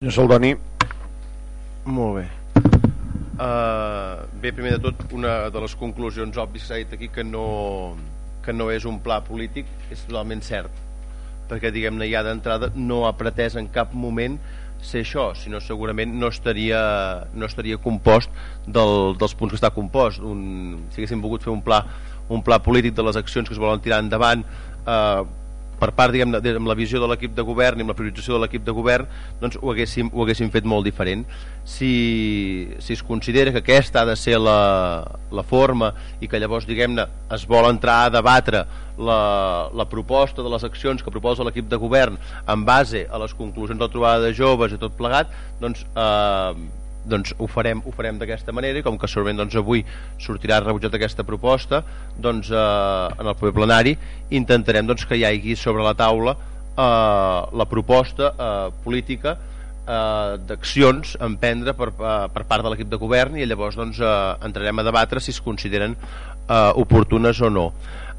Senyor Saldoni. Molt bé. Uh, bé, primer de tot, una de les conclusions òbvies que s'ha dit aquí que no, que no és un pla polític és totalment cert perquè diguem-ne ja d'entrada no ha pretès en cap moment ser això, sinó segurament no estaria, no estaria compost del, dels punts que està compost un, si haguéssim volgut fer un pla, un pla polític de les accions que es volen tirar endavant eh, per part, diguem, de, amb la visió de l'equip de govern i amb la priorització de l'equip de govern doncs ho haguéssim, ho haguéssim fet molt diferent. Si, si es considera que aquesta ha de ser la, la forma i que llavors diguem-ne es vol entrar a debatre la, la proposta de les accions que proposa l'equip de govern en base a les conclusions de la trobada de joves i tot plegat doncs eh, doncs ho farem, ho farem d'aquesta manera i com que segurament doncs, avui sortirà rebutjat aquesta proposta doncs, eh, en el proper plenari intentarem doncs, que hi hagi sobre la taula eh, la proposta eh, política eh, d'accions a emprendre per, eh, per part de l'equip de govern i llavors doncs, eh, entrarem a debatre si es consideren eh, oportunes o no.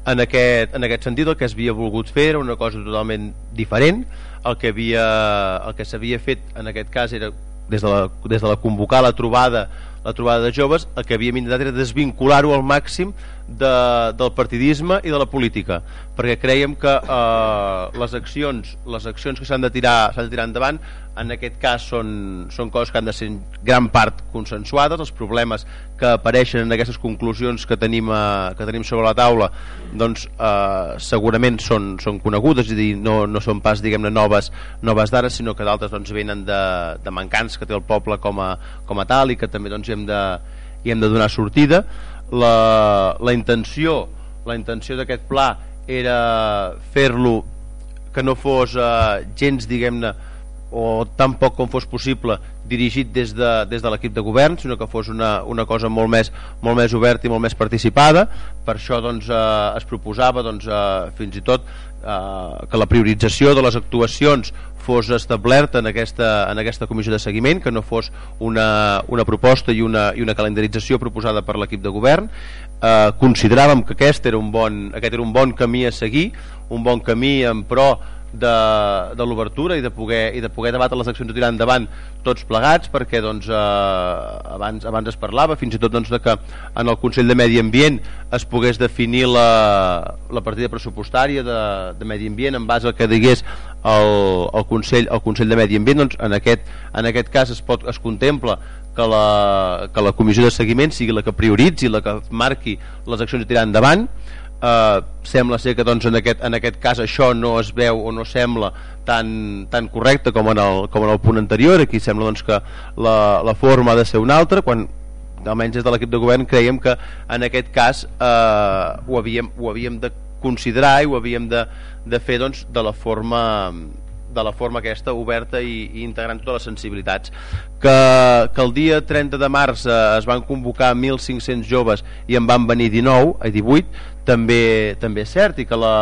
En aquest, en aquest sentit el que es havia volgut fer era una cosa totalment diferent. El que havia, el que s'havia fet en aquest cas era des de la, des de la convocar la trobada la trobada de joves, el que havíem intentat era desvincular-ho al màxim de, del partidisme i de la política perquè creiem que eh, les accions les accions que s'han de, tirar, de tirar endavant en aquest cas són, són coses que han de ser en gran part consensuades. Els problemes que apareixen en aquestes conclusions que tenim, eh, que tenim sobre la taula doncs eh, segurament són, són conegudes és a dir, no, no són pas diguem-ne noves, noves d'ara sinó que d'altres doncs, venen de, de mancants que té el poble com a, com a tal i que també doncs, hi, hem de, hi hem de donar sortida la, la intenció la intenció d'aquest pla era fer-lo que no fos eh, gens diguem-ne o tan poc com fos possible dirigit des de, des de l'equip de govern sinó que fos una, una cosa molt més, molt més oberta i molt més participada. Per això doncs, eh, es proposava doncs, eh, fins i tot eh, que la priorització de les actuacions fos establerta en aquesta, en aquesta comissió de seguiment, que no fos una, una proposta i una, i una calendarització proposada per l'equip de govern. Eh, consideràvem que aquest era, un bon, aquest era un bon camí a seguir, un bon camí en pro de, de l'obertura i de poder i de poder debatre les accions de tirar endavant tots plegats perquè doncs, eh, abans, abans es parlava fins i tot doncs, de que en el Consell de Medi Ambient es pogués definir la, la partida pressupostària de, de Medi Ambient en base al que digués el, el, Consell, el Consell de Medi Ambient doncs, en, aquest, en aquest cas es, pot, es contempla que la, que la comissió de seguiment sigui la que prioritzi, la que marqui les accions de tirar endavant eh, sembla ser que doncs, en, aquest, en aquest cas això no es veu o no sembla tan, tan correcte com en, el, com en el punt anterior. Aquí sembla doncs, que la, la forma ha de ser una altra quan almenys des de l'equip de govern creiem que en aquest cas eh, ho, havíem, ho havíem de considerar i ho havíem de, de fer doncs, de la forma de la forma aquesta oberta i, i integrant totes les sensibilitats. Que, que el dia 30 de març eh, es van convocar 1.500 joves i en van venir 19 a 18 també, també és cert i que la,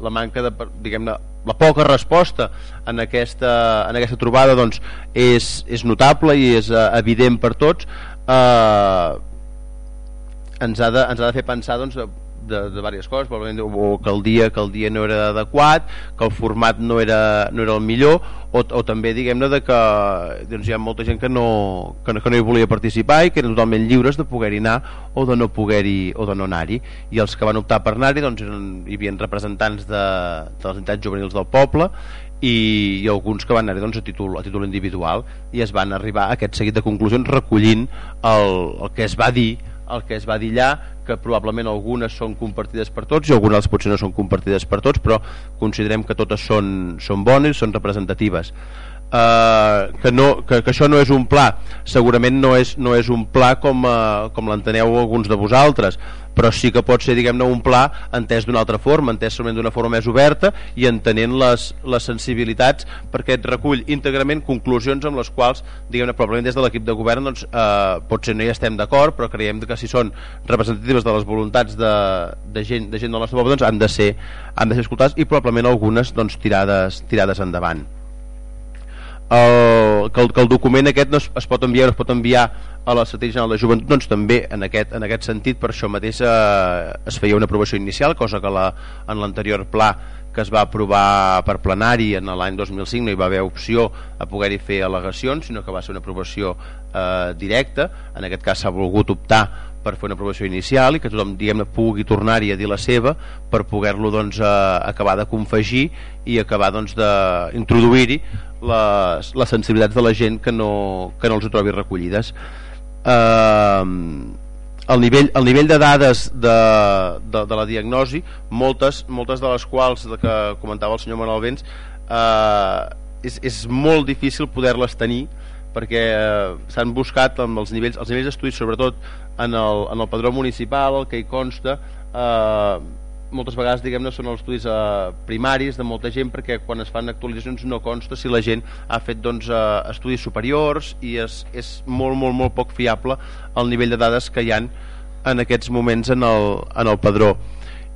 la manca de diguem-ne la poca resposta en aquesta, en aquesta trobada doncs, és, és notable i és uh, evident per tots. Eh, ens, ha de, ens ha de fer pensar doncs, de, de diverses coses o que el dia que el dia no era adequat que el format no era, no era el millor o, o també diguem-ne que doncs, hi ha molta gent que no, que, no, que no hi volia participar i que eren totalment lliures de poder-hi anar o de no poder-hi o de no anar-hi. I els que van optar per anar-hi doncs, eren, hi havia representants de, de les entitats juvenils del poble i, i alguns que van anar doncs, a, títol, a títol individual i es van arribar a aquest seguit de conclusions recollint el, el que es va dir el que es va dir allà que probablement algunes són compartides per tots i algunes potser no són compartides per tots però considerem que totes són, són bones són representatives. Uh, que, no, que, que això no és un pla. Segurament no és, no és un pla com, uh, com l'enteneu alguns de vosaltres però sí que pot ser diguem-ne un pla entès d'una altra forma, entès d'una forma més oberta i entenent les, les sensibilitats perquè et recull íntegrament conclusions amb les quals, diguem-ne, probablement des de l'equip de govern doncs, eh, potser no hi estem d'acord però creiem que si són representatives de les voluntats de, de, gent, de gent del nostre poble doncs han de ser, han de ser escoltats i probablement algunes doncs, tirades, tirades endavant el, que, el, que el document aquest no es, es pot enviar es pot enviar a la Secretaria General de Joventut doncs també en aquest, en aquest sentit per això mateix eh, es feia una aprovació inicial cosa que la, en l'anterior pla que es va aprovar per plenari en l'any 2005 no hi va haver opció a poder-hi fer al·legacions sinó que va ser una aprovació eh, directa. En aquest cas s'ha volgut optar per fer una aprovació inicial i que tothom diguem pugui tornar-hi a dir la seva per poder-lo doncs, eh, acabar de confegir i acabar doncs, d'introduir-hi les, les sensibilitats de la gent que no, que no els ho trobi recollides. Eh, el nivell, el nivell de dades de, de, de la diagnosi moltes, moltes de les quals de que comentava el senyor Manuel Vents eh, és, és molt difícil poder-les tenir perquè eh, s'han buscat amb els nivells els nivells d'estudis sobretot en el, en el padró municipal el que hi consta eh, moltes vegades diguem-ne són els estudis eh, primaris de molta gent perquè quan es fan actualitzacions no consta si la gent ha fet doncs, eh, estudis superiors i és, és molt molt molt poc fiable el nivell de dades que hi han en aquests moments en el, en el padró.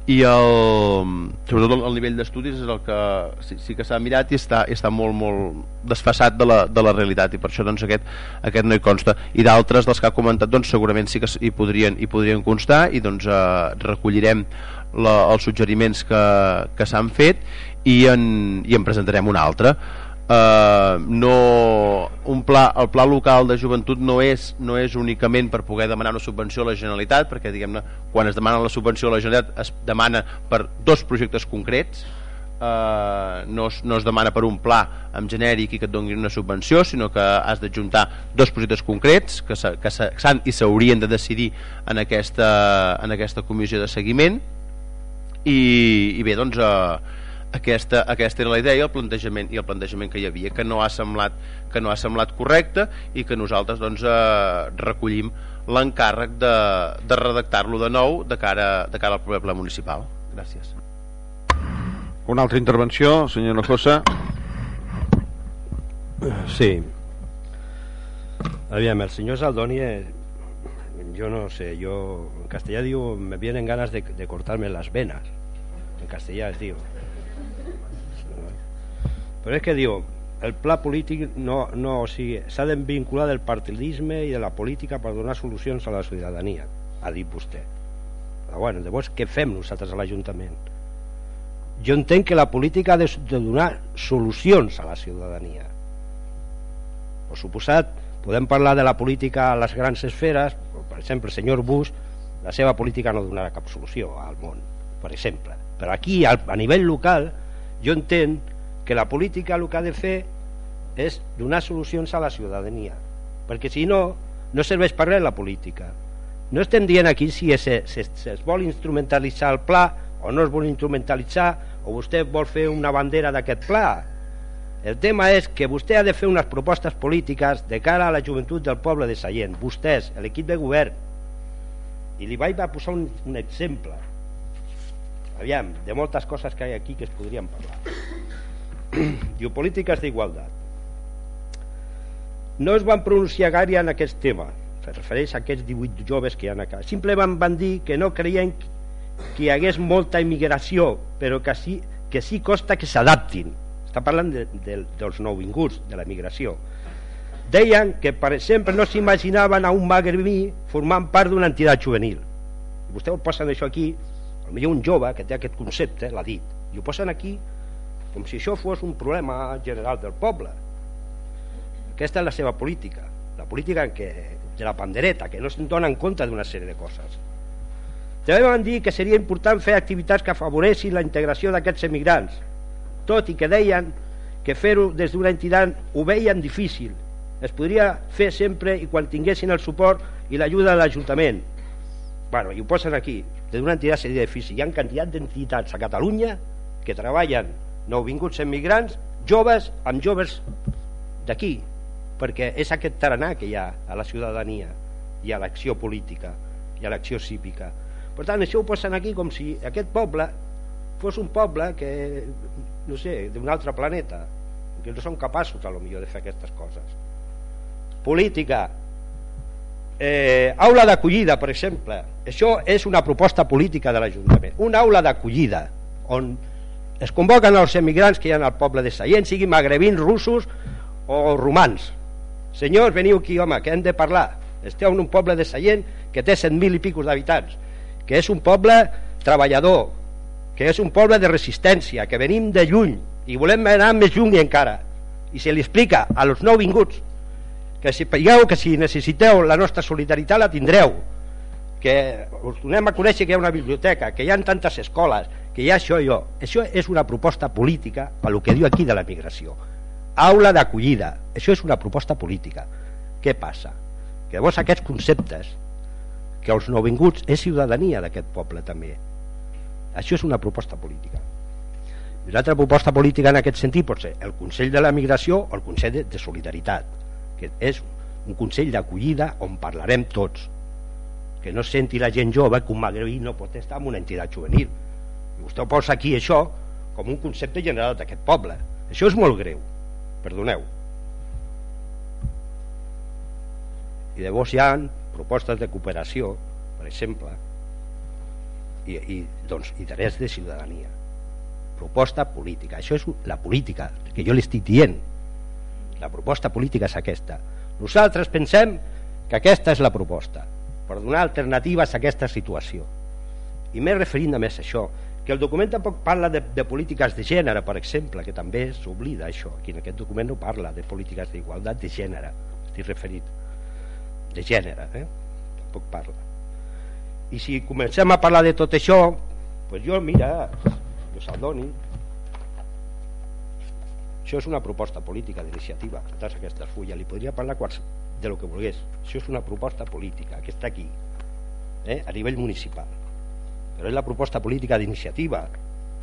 I el, sobretot el, el nivell d'estudis és el que sí, sí que s'ha mirat i està, està molt molt desfassat de la, de la realitat i per això doncs, aquest, aquest no hi consta. I d'altres dels que ha comentat doncs, segurament sí que hi podrien, hi podrien constar i doncs, eh, recollirem la, els suggeriments que, que s'han fet i en, i en presentarem un altre. Eh, no, un pla, el pla local de joventut no és, no és únicament per poder demanar una subvenció a la Generalitat perquè diguem-ne quan es demana la subvenció a la Generalitat es demana per dos projectes concrets. Eh, no, es, no es demana per un pla amb genèric i que et donin una subvenció sinó que has d'adjuntar dos projectes concrets que s'han i s'haurien de decidir en aquesta, en aquesta comissió de seguiment i, i bé doncs eh, aquesta, aquesta era la idea i el plantejament i el plantejament que hi havia que no ha semblat, que no ha semblat correcte i que nosaltres doncs, eh, recollim l'encàrrec de, de redactar-lo de nou de cara, de cara al proper ple municipal. Gràcies. Una altra intervenció, senyor Nojosa sí. Aviam, el senyor Saldoni yo no sé, yo en castellano digo, me vienen ganas de, de cortarme las venas. En castellano digo. Però és que diu, el pla polític no, no o sigui, s'ha de vincular del partidisme i de la política per donar solucions a la ciutadania, ha dit vostè. Però bueno, llavors què fem nosaltres a l'Ajuntament? Jo entenc que la política ha de, de donar solucions a la ciutadania. Per suposat, podem parlar de la política a les grans esferes, per exemple, el senyor Bush, la seva política no donarà cap solució al món, per exemple. Però aquí, a nivell local, jo entenc que la política el que ha de fer és donar solucions a la ciutadania, perquè si no, no serveix per res la política. No estem dient aquí si es, es, si es vol instrumentalitzar el pla o no es vol instrumentalitzar o vostè vol fer una bandera d'aquest pla el tema és que vostè ha de fer unes propostes polítiques de cara a la joventut del poble de Sallent, vostès, l'equip de govern. I li vaig a posar un, un exemple, aviam, de moltes coses que hi ha aquí que es podrien parlar. Diu, polítiques d'igualtat. No es van pronunciar gaire en aquest tema, se refereix a aquests 18 joves que hi ha acá. Simplement van dir que no creien que hi hagués molta immigració, però que sí, que sí costa que s'adaptin està parlant de, de, dels nouvinguts, de la migració. Deien que, per exemple, no s'imaginaven a un magrebí formant part d'una entitat juvenil. Vostè ho posen això aquí, potser un jove que té aquest concepte, l'ha dit, i ho posen aquí com si això fos un problema general del poble. Aquesta és la seva política, la política en què, de la pandereta, que no se'n dona en compte d'una sèrie de coses. També van dir que seria important fer activitats que afavoressin la integració d'aquests emigrants, tot i que deien que fer-ho des d'una entitat ho veien difícil es podria fer sempre i quan tinguessin el suport i l'ajuda de l'Ajuntament bueno, i ho posen aquí. Des d'una entitat seria difícil hi ha quantitat d'entitats a Catalunya que treballen nouvinguts emigrants joves amb joves d'aquí perquè és aquest taranà que hi ha a la ciutadania i a l'acció política i a l'acció cívica. Per tant això ho posen aquí com si aquest poble fos un poble que no sé, d'un altre planeta que no són capaços a lo millor de fer aquestes coses. Política eh, aula d'acollida per exemple. Això és una proposta política de l'Ajuntament. Una aula d'acollida on es convoquen els emigrants que hi ha al poble de Sallent siguin magrebins, russos o romans. Senyors veniu aquí home que hem de parlar. Esteu en un poble de Sallent que té 100.000 i picos d'habitants que és un poble treballador que és un poble de resistència, que venim de lluny i volem anar més lluny encara. I se li explica a los nouvinguts que si pegueu, que si necessiteu la nostra solidaritat la tindreu, que us donem a conèixer que hi ha una biblioteca, que hi ha tantes escoles, que hi ha això i jo. Això és una proposta política pel que diu aquí de la migració. Aula d'acollida, això és una proposta política. Què passa? Que llavors aquests conceptes, que els nouvinguts és ciutadania d'aquest poble també. Això és una proposta política. I l'altra proposta política en aquest sentit pot ser el Consell de la Migració o el Consell de, de Solidaritat, que és un Consell d'acollida on parlarem tots, que no senti la gent jove que un magrebí no pot estar en una entitat juvenil. I vostè posa aquí això com un concepte general d'aquest poble. Això és molt greu, perdoneu. I llavors hi ha propostes de cooperació, per exemple, i, i, doncs, i drets de ciutadania proposta política. Això és la política que jo li estic dient. La proposta política és aquesta. Nosaltres pensem que aquesta és la proposta per donar alternatives a aquesta situació. I m'he referint a més a això, que el document tampoc parla de, de polítiques de gènere, per exemple, que també s'oblida això. Aquí en aquest document no parla de polítiques d'igualtat de gènere, estic referit. De gènere, eh? Tampoc parla. I si comencem a parlar de tot això, pues jo, mira, que se'l doni això és una proposta política d'iniciativa. Totes aquestes fulles, li podria parlar quals, de lo que volgués, això és una proposta política que està aquí eh, a nivell municipal. Però és la proposta política d'iniciativa.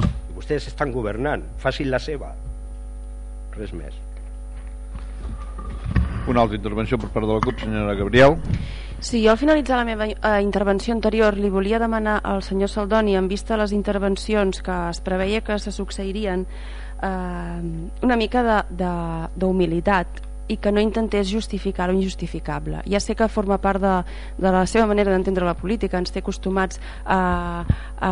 I vostès estan governant facin la seva. Res més. Una altra intervenció per part de la CUP, senyora Gabriel. Sí, jo al finalitzar la meva eh, intervenció anterior li volia demanar al senyor Saldoni, en vista de les intervencions que es preveia que se succeirien, eh, una mica d'humilitat i que no intentés justificar lo injustificable. Ja sé que forma part de, de la seva manera d'entendre la política, ens té acostumats a, a,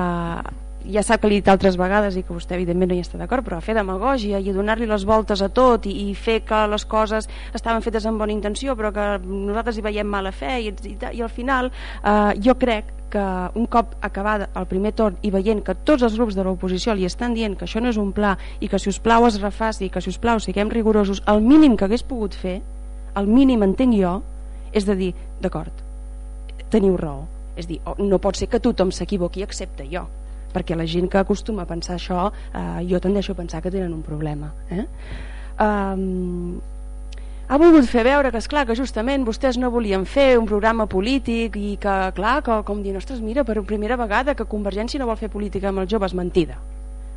ja sap que li he dit altres vegades i que vostè evidentment no hi està d'acord, però a fer demagògia i donar-li les voltes a tot i, i fer que les coses estaven fetes amb bona intenció però que nosaltres hi veiem mala fe i, i, i al final eh, jo crec que un cop acabat el primer torn i veient que tots els grups de l'oposició li estan dient que això no és un pla i que si us plau es refaci, que si us plau siguem rigorosos, el mínim que hagués pogut fer, el mínim entenc jo, és de dir, d'acord, teniu raó. És dir, oh, no pot ser que tothom s'equivoqui excepte jo perquè la gent que acostuma a pensar això eh, jo tendeixo a pensar que tenen un problema eh? um, ha volgut fer veure que és clar que justament vostès no volien fer un programa polític i que clar, que com dir, ostres, mira, per primera vegada que Convergència no vol fer política amb els joves, mentida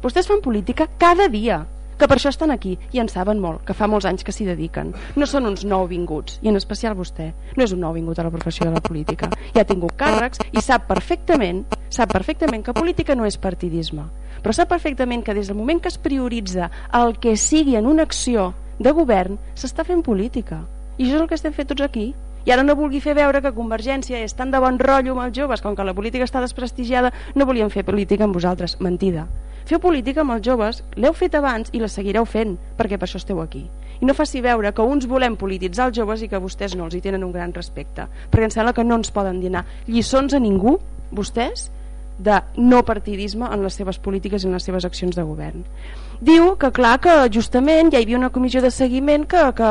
vostès fan política cada dia que per això estan aquí i en saben molt, que fa molts anys que s'hi dediquen. No són uns nouvinguts, i en especial vostè. No és un nouvingut a la professió de la política. Ja ha tingut càrrecs i sap perfectament, sap perfectament que política no és partidisme. Però sap perfectament que des del moment que es prioritza el que sigui en una acció de govern, s'està fent política. I això és el que estem fent tots aquí i ara no vulgui fer veure que Convergència és tan de bon rotllo amb els joves com que la política està desprestigiada no volien fer política amb vosaltres, mentida Feu política amb els joves, l'heu fet abans i la seguireu fent, perquè per això esteu aquí. I no faci veure que uns volem polititzar els joves i que vostès no els hi tenen un gran respecte, perquè em sembla que no ens poden donar lliçons a ningú, vostès, de no partidisme en les seves polítiques i en les seves accions de govern diu que clar que justament ja hi havia una comissió de seguiment que, que,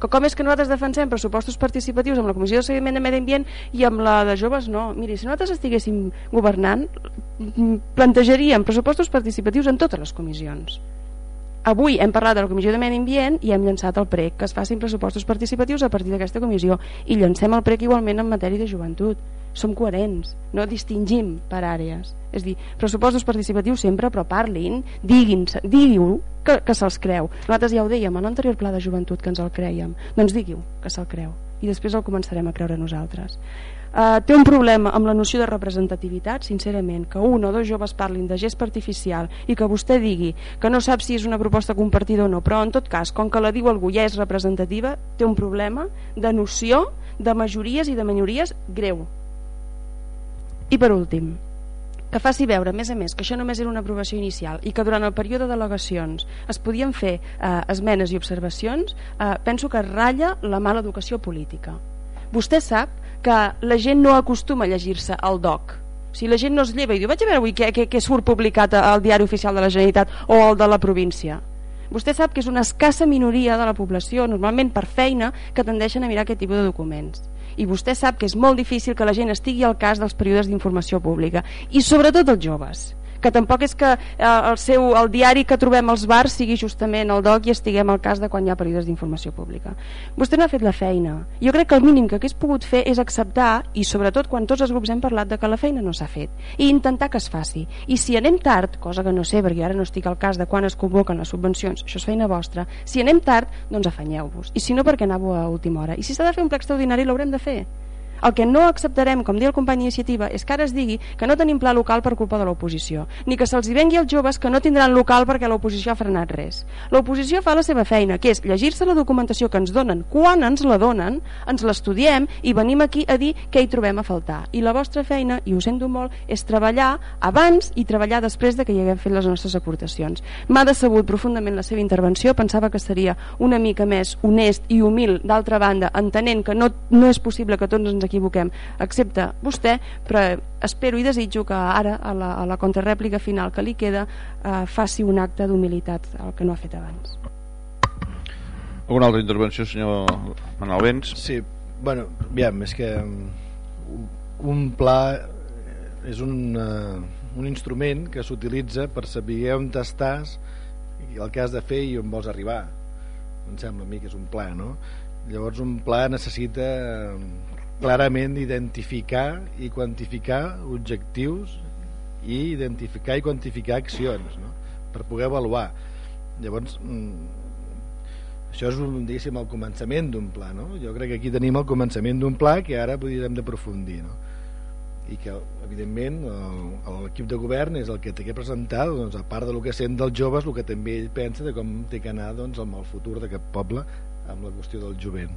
que com és que nosaltres defensem pressupostos participatius amb la comissió de seguiment de medi ambient i amb la de joves no? Miri, si nosaltres estiguéssim governant plantejaríem pressupostos participatius en totes les comissions. Avui hem parlat de la Comissió de Medi Ambient i hem llançat el PREC, que es facin pressupostos participatius a partir d'aquesta comissió i llancem el PREC igualment en matèria de joventut som coherents, no distingim per àrees. És dir, pressupostos participatius sempre però parlin, diguin diguiu que, que se'ls creu. Nosaltres ja ho dèiem en l'anterior pla de joventut que ens el creiem doncs diguiu que se'l creu i després el començarem a creure nosaltres. Uh, té un problema amb la noció de representativitat, sincerament, que un o dos joves parlin de gest artificial i que vostè digui que no sap si és una proposta compartida o no, però en tot cas, com que la diu algú ja és representativa, té un problema de noció de majories i de minories greu. I per últim, que faci veure, a més a més, que això només era una aprovació inicial i que durant el període de delegacions es podien fer eh, esmenes i observacions, eh, penso que ratlla la mala educació política. Vostè sap que la gent no acostuma a llegir-se el doc. Si la gent no es lleva i diu vaig a veure avui què, què, què surt publicat al diari oficial de la Generalitat o al de la província. Vostè sap que és una escassa minoria de la població normalment per feina que tendeixen a mirar aquest tipus de documents i vostè sap que és molt difícil que la gent estigui al cas dels períodes d'informació pública. I sobretot els joves que tampoc és que eh, el, seu, el diari que trobem als bars sigui justament el DOC i estiguem al cas de quan hi ha períodes d'informació pública. Vostè no ha fet la feina. Jo crec que el mínim que hagués pogut fer és acceptar, i sobretot quan tots els grups hem parlat de que la feina no s'ha fet, i intentar que es faci. I si anem tard, cosa que no sé, perquè ara no estic al cas de quan es convoquen les subvencions, això és feina vostra, si anem tard, doncs afanyeu-vos. I si no, perquè anàveu a última hora. I si s'ha de fer un ple extraordinari, l'haurem de fer. El que no acceptarem, com diu el company d'iniciativa, és que ara es digui que no tenim pla local per culpa de l'oposició, ni que se'ls vengui als joves que no tindran local perquè l'oposició ha frenat res. L'oposició fa la seva feina, que és llegir-se la documentació que ens donen, quan ens la donen, ens l'estudiem i venim aquí a dir què hi trobem a faltar. I la vostra feina, i ho sento molt, és treballar abans i treballar després de que hi haguem fet les nostres aportacions. M'ha decebut profundament la seva intervenció, pensava que seria una mica més honest i humil, d'altra banda, entenent que no, no és possible que tots ens equivoquem equivoquem, excepte vostè, però espero i desitjo que ara, a la, a la contrarèplica final que li queda, eh, faci un acte d'humilitat, el que no ha fet abans. Alguna altra intervenció, senyor Manuel Vents? Sí, bueno, aviam, és que um, un pla és un, uh, un instrument que s'utilitza per saber on estàs i el que has de fer i on vols arribar em sembla a mi que és un pla no? llavors un pla necessita clarament identificar i quantificar objectius i identificar i quantificar accions no? per poder avaluar llavors mm, això és un, diguéssim, el començament d'un pla no? jo crec que aquí tenim el començament d'un pla que ara podríem d'aprofundir no? i que evidentment l'equip de govern és el que té que presentar doncs, a part del que sent dels joves el que també ell pensa de com té que anar doncs, amb el futur d'aquest poble amb la qüestió del jovent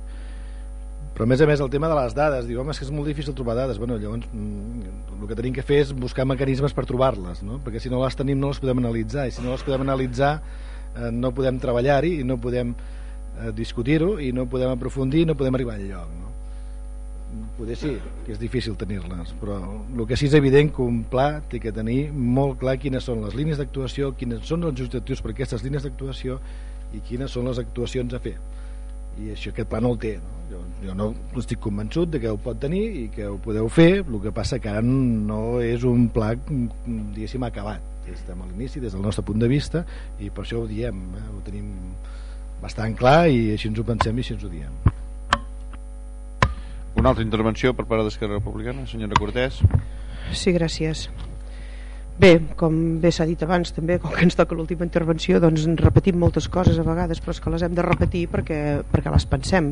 però a més a més el tema de les dades diu, home, és que és molt difícil trobar dades bueno, llavors mm, el que tenim que fer és buscar mecanismes per trobar-les no? perquè si no les tenim no les podem analitzar i si no les podem analitzar eh, no podem treballar-hi i no podem eh, discutir-ho i no podem aprofundir i no podem arribar al lloc no? poder sí, que és difícil tenir-les però el que sí és evident que un pla té que tenir molt clar quines són les línies d'actuació quines són els objectius per aquestes línies d'actuació i quines són les actuacions a fer i això aquest pla no el té no? Jo, jo no estic convençut de que ho pot tenir i que ho podeu fer. El que passa que ara no és un pla diguéssim acabat. Estem a l'inici des del nostre punt de vista i per això ho diem eh? ho tenim bastant clar i així ens ho pensem i així ens ho diem. Una altra intervenció per part d'Esquerra Republicana senyora Cortés. Sí, gràcies Bé, com bé s'ha dit abans també, com que ens toca l'última intervenció doncs ens repetim moltes coses a vegades però és que les hem de repetir perquè, perquè les pensem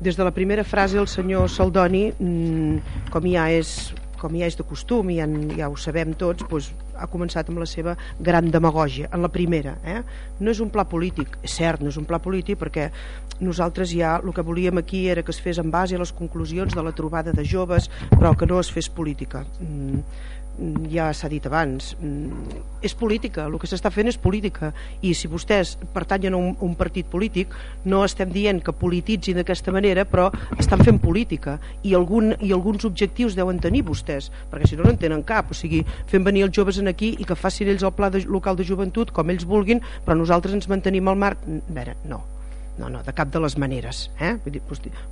des de la primera frase el senyor Saldoni mm, com ja és com ja és de costum i ja, ja ho sabem tots doncs, ha començat amb la seva gran demagògia en la primera eh? no és un pla polític, és cert, no és un pla polític perquè nosaltres ja el que volíem aquí era que es fes en base a les conclusions de la trobada de joves però que no es fes política mm, ja s'ha dit abans mm, és política, el que s'està fent és política. I si vostès pertanyen a un, un partit polític no estem dient que polititzin d'aquesta manera però estan fent política. I, algun, i alguns objectius deuen tenir vostès perquè si no no en tenen cap. O sigui, fent venir els joves en aquí i que facin ells el pla de, local de joventut com ells vulguin però nosaltres ens mantenim al marc. A veure, no, no, no de cap de les maneres eh?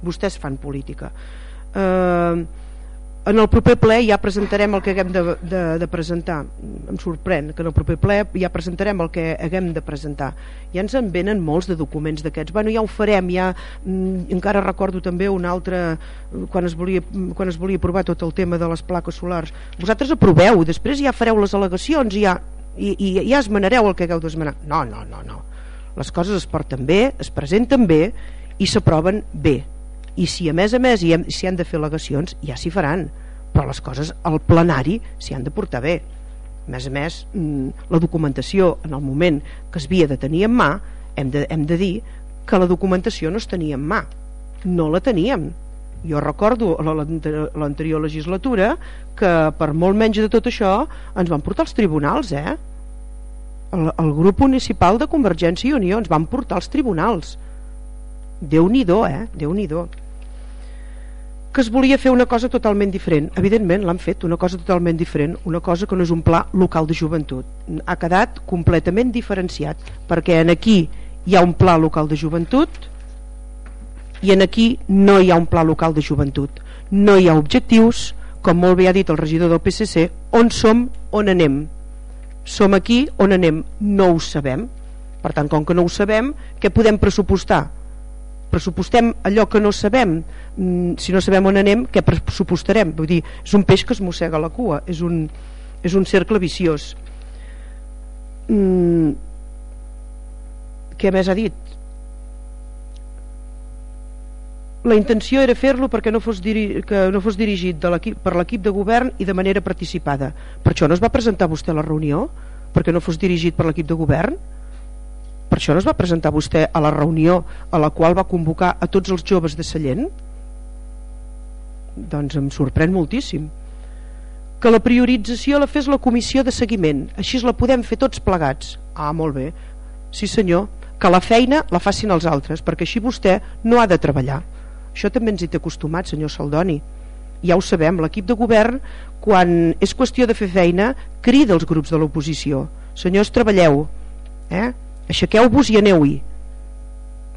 vostès fan política. Eh en el proper ple ja presentarem el que haguem de, de, de presentar. Em sorprèn que en el proper ple ja presentarem el que haguem de presentar. Ja ens en venen molts de documents d'aquests. Bueno, ja ho farem, ja mm, encara recordo també un altre quan es, volia, quan es volia aprovar tot el tema de les plaques solars. Vosaltres aproveu, després ja fareu les al·legacions ja, i, i ja esmenareu el que hagueu d'esmenar. No, no, no, no. Les coses es porten bé, es presenten bé i s'aproven bé i si a més a més s'hi han de fer al·legacions ja s'hi faran. Però les coses al plenari s'hi han de portar bé. A més a més mm, la documentació en el moment que es havia de tenir en mà hem de, hem de dir que la documentació no es tenia en mà. No la teníem. Jo recordo l'anterior legislatura que per molt menys de tot això ens van portar als tribunals eh? el, el grup municipal de Convergència i Unió ens van portar als tribunals. Déu-n'hi-do, eh? Déu-n'hi-do que es volia fer una cosa totalment diferent. Evidentment l'han fet una cosa totalment diferent, una cosa que no és un pla local de joventut. Ha quedat completament diferenciat, perquè en aquí hi ha un pla local de joventut i en aquí no hi ha un pla local de joventut. No hi ha objectius, com molt bé ha dit el regidor del PSC, on som, on anem. Som aquí, on anem, no ho sabem. Per tant, com que no ho sabem, què podem pressupostar? Pressupostem allò que no sabem. Mm, si no sabem on anem què pressupostarem? Vull dir, és un peix que es mossega la cua és un, és un cercle viciós. Mm, què més ha dit? La intenció era fer-lo perquè no fos, diri que no fos dirigit de per l'equip de govern i de manera participada. Per això no es va presentar vostè a la reunió? Perquè no fos dirigit per l'equip de govern per això no es va presentar vostè a la reunió a la qual va convocar a tots els joves de Sallent? Doncs em sorprèn moltíssim. Que la priorització la fes la comissió de seguiment, així la podem fer tots plegats. Ah, molt bé. Sí senyor, que la feina la facin els altres, perquè així vostè no ha de treballar. Això també ens hi té acostumat, senyor Saldoni. Ja ho sabem, l'equip de govern, quan és qüestió de fer feina, crida els grups de l'oposició. Senyors, treballeu. Eh? Aixequeu-vos i aneu-hi.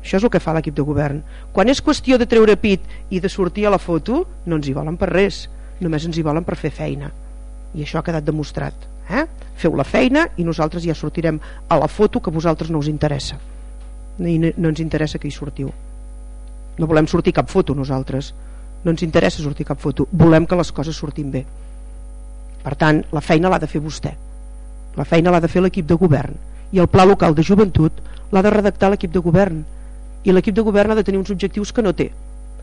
Això és el que fa l'equip de govern. Quan és qüestió de treure pit i de sortir a la foto no ens hi volen per res. Només ens hi volen per fer feina. I això ha quedat demostrat eh? feu la feina i nosaltres ja sortirem a la foto que a vosaltres no us interessa. I no, no ens interessa que hi sortiu. No volem sortir cap foto nosaltres. No ens interessa sortir cap foto. Volem que les coses surtin bé. Per tant la feina l'ha de fer vostè. La feina l'ha de fer l'equip de govern i el pla local de joventut l'ha de redactar l'equip de govern. I l'equip de govern ha de tenir uns objectius que no té.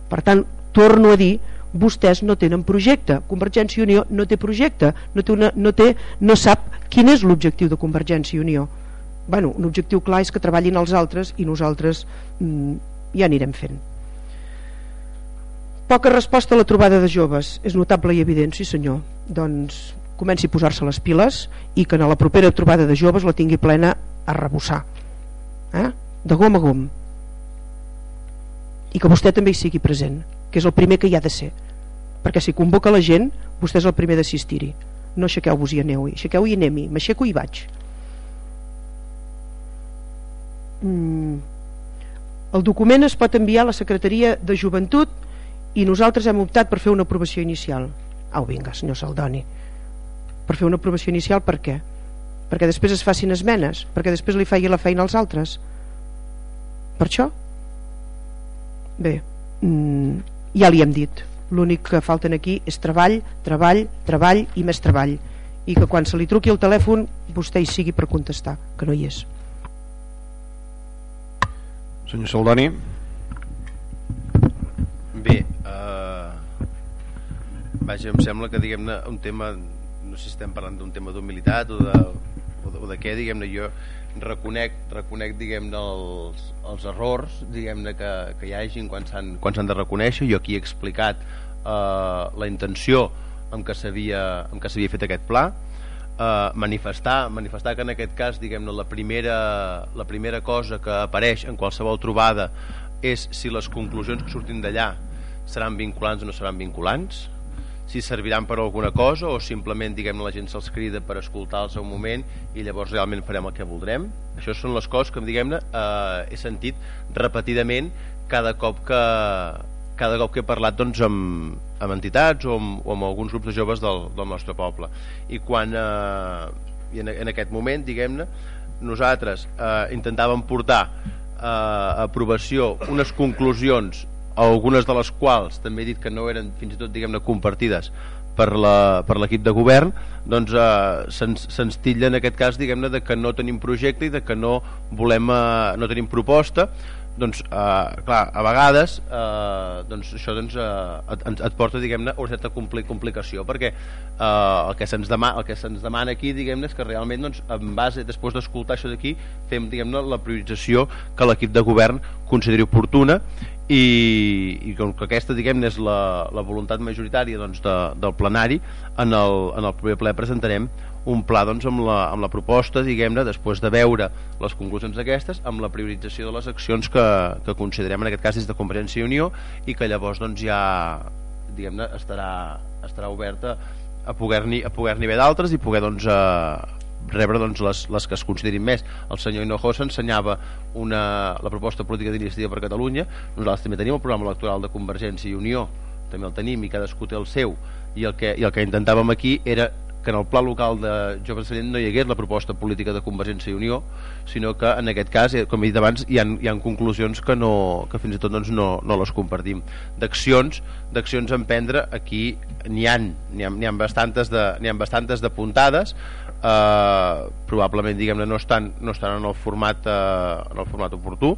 Per tant, torno a dir vostès no tenen projecte. Convergència i Unió no té projecte. No, té una, no, té, no sap quin és l'objectiu de Convergència i Unió. Bueno, un objectiu clar és que treballin els altres i nosaltres mm, ja anirem fent. Poca resposta a la trobada de joves. És notable i evident, sí senyor. Doncs comenci a posar-se les piles i que a la propera trobada de joves la tingui plena a rebossar eh? de gom a gom. I que vostè també hi sigui present que és el primer que hi ha de ser. Perquè si convoca la gent vostè és el primer d'assistir-hi. No aixequeu-vos i aneu-hi. Aixequeu i anem-hi, m'aixeco i vaig. Mm. el document es pot enviar a la Secretaria de Joventut i nosaltres hem optat per fer una aprovació inicial. Au vinga senyor Saldoni per fer una aprovació inicial per què? perquè després es facin esmenes perquè després li faci la feina als altres. Per això? Bé mm, ja li hem dit. L'únic que falten aquí és treball, treball, treball i més treball. I que quan se li truqui el telèfon vostè hi sigui per contestar que no hi és. Senyor Saldoni? Bé uh, vaja, em sembla que diguem-ne un tema si estem parlant d'un tema d'humilitat o, de, o, de, o de què, diguem-ne, jo reconec, reconec diguem-ne, els, els errors diguem-ne que, que hi hagin quan s'han de reconèixer. Jo aquí he explicat eh, la intenció amb què s'havia fet aquest pla, eh, manifestar, manifestar que en aquest cas diguem-ne la primera, la primera cosa que apareix en qualsevol trobada és si les conclusions que surtin d'allà seran vinculants o no seran vinculants si serviran per alguna cosa o simplement diguem la gent se'ls crida per escoltar-los un moment i llavors realment farem el que voldrem. Això són les coses que diguem-ne eh, he sentit repetidament cada cop que cada cop que he parlat doncs, amb, amb entitats o amb, o amb alguns grups de joves del, del nostre poble. I quan eh, i en, en aquest moment diguem-ne nosaltres eh, intentàvem portar eh, a aprovació unes conclusions algunes de les quals també he dit que no eren fins i tot diguem-ne compartides per l'equip de govern doncs eh, se'ns se titlla en aquest cas diguem-ne de que no tenim projecte i de que no volem eh, no tenim proposta. Doncs eh, clar, a vegades eh, doncs això doncs, eh, et, et porta diguem-ne una certa compli complicació perquè eh, el que se'ns demana, el que se'ns demana aquí diguem-ne és que realment doncs, en base, després d'escoltar això d'aquí fem diguem-ne la priorització que l'equip de govern consideri oportuna i, i com que aquesta diguem és la, la voluntat majoritària doncs, de, del plenari en el, en el proper ple presentarem un pla doncs, amb, la, amb la proposta diguem-ne després de veure les conclusions d'aquestes amb la priorització de les accions que, que considerem en aquest cas des de Convergència i Unió i que llavors doncs, ja diguem-ne estarà, estarà oberta a poder-n'hi a poder haver d'altres i poder doncs, eh, rebre doncs, les, les que es considerin més. El senyor Hinojosa ensenyava una, la proposta política d'iniciativa per Catalunya, nosaltres també tenim el programa electoral de Convergència i Unió, també el tenim i cadascú té el seu, i el que, i el que intentàvem aquí era que en el pla local de Joves Sallent no hi hagués la proposta política de Convergència i Unió, sinó que en aquest cas, eh, com he dit abans, hi ha, hi ha conclusions que, no, que fins i tot doncs, no, no les compartim. D'accions d'accions a emprendre, aquí n'hi ha, n'hi ha, ha, bastantes de, ha bastantes de puntades, eh, probablement diguem-ne no, estan, no estan en el format, eh, en el format oportú,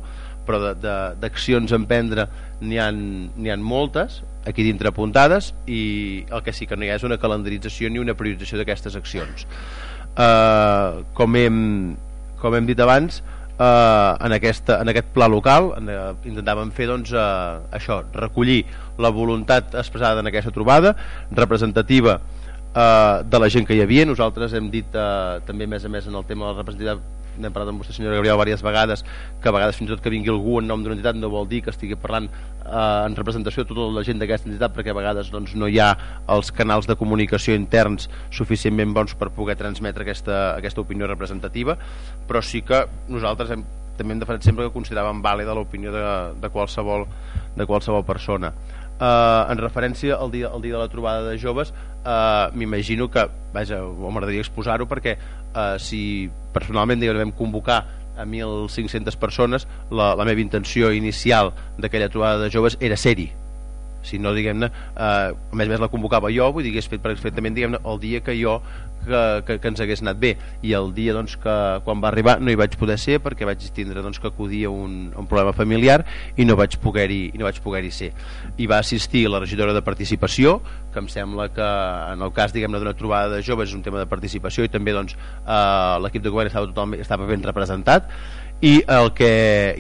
però d'accions a emprendre n'hi ha, ha moltes aquí dintre apuntades i el que sí que no hi ha és una calendarització ni una priorització d'aquestes accions. Uh, com, hem, com hem dit abans uh, en, aquesta, en aquest pla local en, uh, intentàvem fer doncs, uh, això, recollir la voluntat expressada en aquesta trobada representativa uh, de la gent que hi havia. Nosaltres hem dit uh, també més a més en el tema de la representativitat n'hem parlat amb vostè senyora Gabriel diverses vegades que a vegades fins i tot que vingui algú en nom d'una entitat no vol dir que estigui parlant eh, en representació de tota la gent d'aquesta entitat perquè a vegades doncs, no hi ha els canals de comunicació interns suficientment bons per poder transmetre aquesta, aquesta opinió representativa. Però sí que nosaltres hem, també hem defensat sempre que consideràvem vàlida l'opinió de, de, qualsevol, de qualsevol persona eh, en referència al dia, al dia de la trobada de joves eh, m'imagino que vaja, m'agradaria exposar-ho perquè eh, si personalment diguem, vam convocar a 1.500 persones la, la meva intenció inicial d'aquella trobada de joves era ser-hi si no diguem-ne eh, a més a més la convocava jo vull dir que és fet perfectament diguem-ne el dia que jo que, que, que ens hagués anat bé. I el dia doncs, que quan va arribar no hi vaig poder ser perquè vaig tindre doncs, que acudir a un, un problema familiar i no vaig poder-hi no vaig poder ser. I va assistir la regidora de participació que em sembla que en el cas diguem-ne d'una trobada de joves és un tema de participació i també doncs, eh, l'equip de govern estava, totalment, estava ben representat i el, que,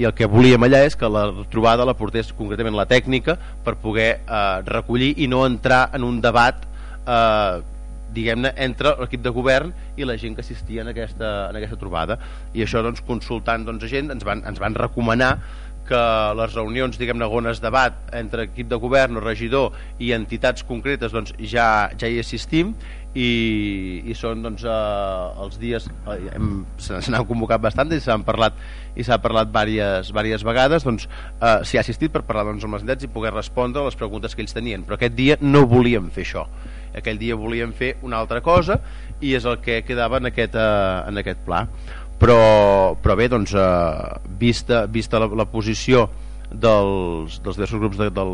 i el que volíem allà és que la trobada la portés concretament la tècnica per poder eh, recollir i no entrar en un debat eh, diguem-ne entre l'equip de govern i la gent que assistia en aquesta, en aquesta trobada. I això doncs consultant doncs, gent ens van, ens van recomanar que les reunions diguem-ne on es debat entre equip de govern o regidor i entitats concretes doncs ja, ja hi assistim i, i són doncs, eh, els dies eh, hem, se n'han convocat bastant i s'han parlat i s'ha parlat diverses, diverses vegades doncs, eh, s'hi ha assistit per parlar doncs, amb les entitats i poder respondre a les preguntes que ells tenien. Però aquest dia no volíem fer això. Aquell dia volíem fer una altra cosa i és el que quedava en aquest, eh, en aquest pla. Però, però bé doncs, eh, vista, vista la, la posició dels, dels diversos grups de, del,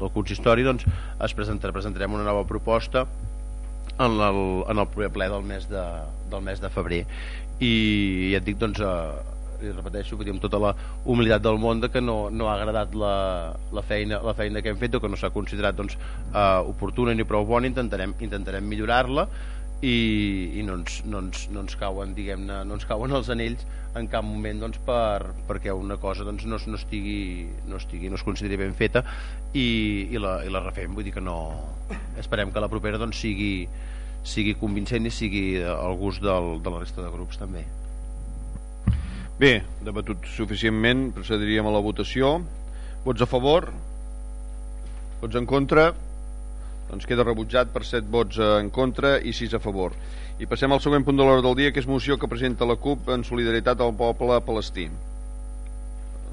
del consistori doncs, es presentarem una nova proposta en el, en el proper ple del mes de, del mes de febrer. I ja et dic doncs eh, i repeteixo que amb tota la humilitat del món que no, no ha agradat la, la, feina, la feina que hem fet o que no s'ha considerat doncs, eh, oportuna ni prou bona intentarem, intentarem millorar-la i, i no, ens, no, ens, no ens cauen diguem-ne no ens cauen els anells en cap moment doncs, per, perquè una cosa doncs, no, no, estigui, no, estigui, no es consideri ben feta. I, i, la, i la refem vull dir que no esperem que la propera doncs, sigui, sigui convincent i sigui al gust del, de la resta de grups també. Bé, debatut suficientment procediríem a la votació. Vots a favor? Vots en contra doncs queda rebutjat per 7 vots en contra i 6 a favor. I passem al següent punt de l'hora del dia que és moció que presenta la CUP en solidaritat al poble palestí.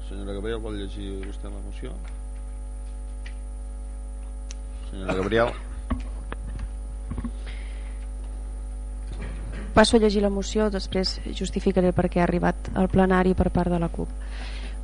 Senyora Gabriel vol llegir vostè la moció? senyora Gabriel. Passo a llegir la moció, després justificaré per què ha arribat al plenari per part de la CUP